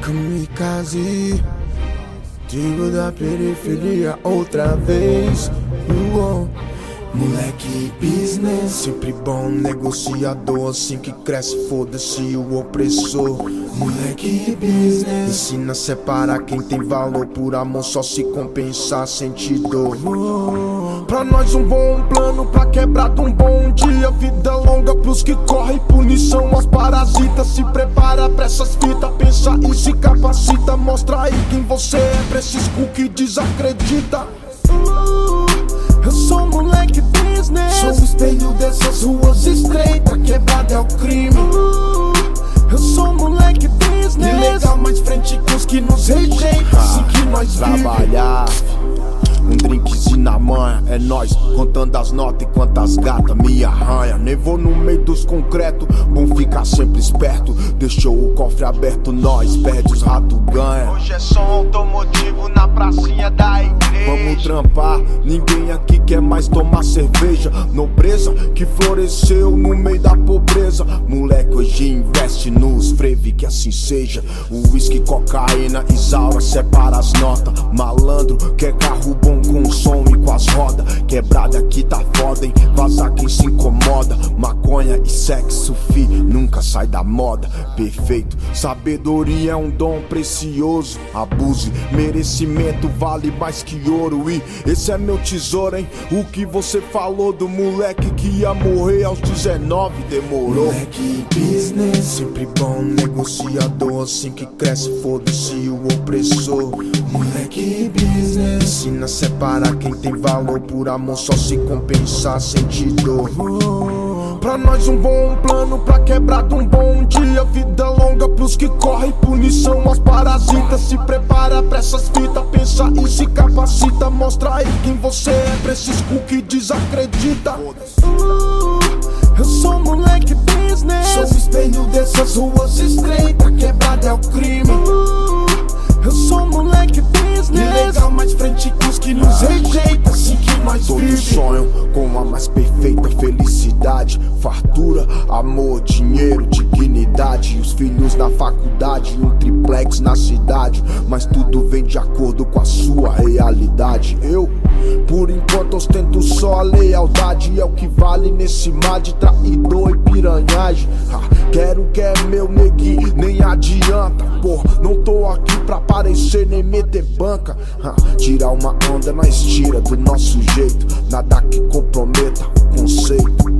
Kamikaze. Digo da periferia outra vez Moleque business, sempre bom negociador Assim que cresce, foda-se o opressor. Moleque business, ensina a separar quem tem valor Por amor só se compensar, sentido. Pra nós um bom plano, pra quebrar um bom dia. Vida longa pros que correm, punição. Aos parasitas Se prepara pra essas fitas, pensa e se capacita. Mostra aí quem você é. Pra esses que desacredita. eu dessas ruas estreitas Quebrada é o crime Eu sou moleque business Ilegal, mais frente com os que nos rejeitam Assim que nós Trabalhar um drinkzinho na manha, é nós contando as notas enquanto as gatas me arranha. Nem vou no meio dos concretos, bom ficar sempre esperto. Deixou o cofre aberto, nós perde os ratos ganha. Hoje é som automotivo na pracinha da igreja. Vamos trampar, ninguém aqui quer mais tomar cerveja. Nobreza que floresceu no meio da pobreza. Moleque hoje investe nos freve, que assim seja. O whisky, cocaína, isaura, separa as notas. Malandro quer carro bom com som e com as rodas. Quebrada aqui tá foda, hein? Vazar quem se incomoda. Maconha e sexo, fi, nunca sai da moda. Perfeito, sabedoria é um dom precioso. Abuse, merecimento vale mais que ouro. E esse é meu tesouro, hein? O que você falou do moleque que ia morrer aos 19 demorou. Moleque business, sempre bom negociador. Assim que cresce, foda-se o opressor. Moleque business, ensina a separar quem tem valor. Por amor só se compensar, sentido. Pra nós um bom plano, pra quebrar um bom dia Vida longa pros que correm, punição. Aos parasitas Se prepara pra essas fitas, pensa e se capacita. Mostra aí quem você é pra esses que desacredita. Eu sou moleque business. Sou o espelho dessas ruas estreitas. Quebrada é o crime. Eu sou moleque business. Ilegal, mais frente com os que nos rejeitam Todos sonham com a mais perfeita felicidade. Fartura, amor, dinheiro, dignidade. Os filhos na faculdade, um triplex na cidade. Mas tudo vem de acordo com a sua realidade. Eu, por enquanto, ostento só a lealdade É o que vale nesse mar de traidor e piranhagem. Quero que é meu neguinho, nem adianta Pô, não tô aqui pra aparecer nem meter banca. Tirar uma onda, mas tira do nosso jeito. Nada que comprometa o conceito.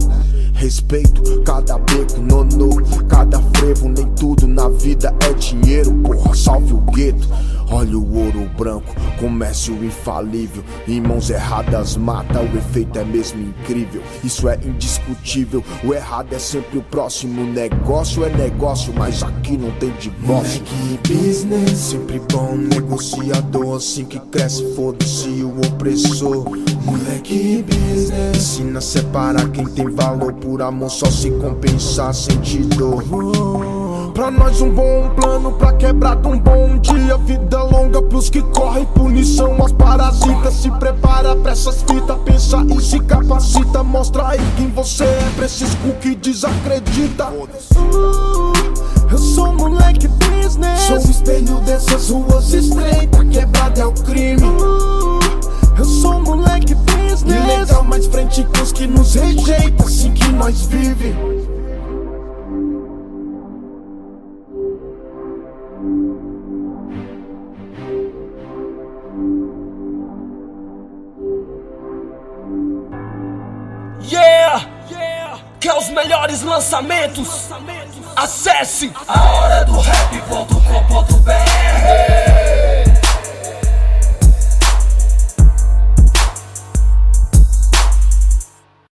Respeito cada beco, nono, cada frevo, nem tudo na vida é dinheiro, porra, salve o gueto. Olha o ouro branco, comércio infalível. Em mãos erradas mata, o efeito é mesmo incrível. Isso é indiscutível. O errado é sempre o próximo. Negócio é negócio, mas aqui não tem divórcio. Moleque business, Sempre bom negociador, assim que cresce, foda-se o opressor. moleque business Ensina a separar quem tem valor por amor, só se compensar sentido. Pra nós um bom plano, pra quebrar um bom dia. Vida longa pros que correm, punição. Aos parasitas Se prepara pra essas fitas, pensa e se capacita. Mostra aí quem você é. Pra esses que desacredita. Eu sou moleque business. Sou o espelho dessas ruas estreitas. Quebrada é o crime. Eu sou moleque business. Ilegal, mais frente com os que nos rejeitam. Assim que nós vive Quer os melhores lançamentos? Acesse A hora do rap.com.br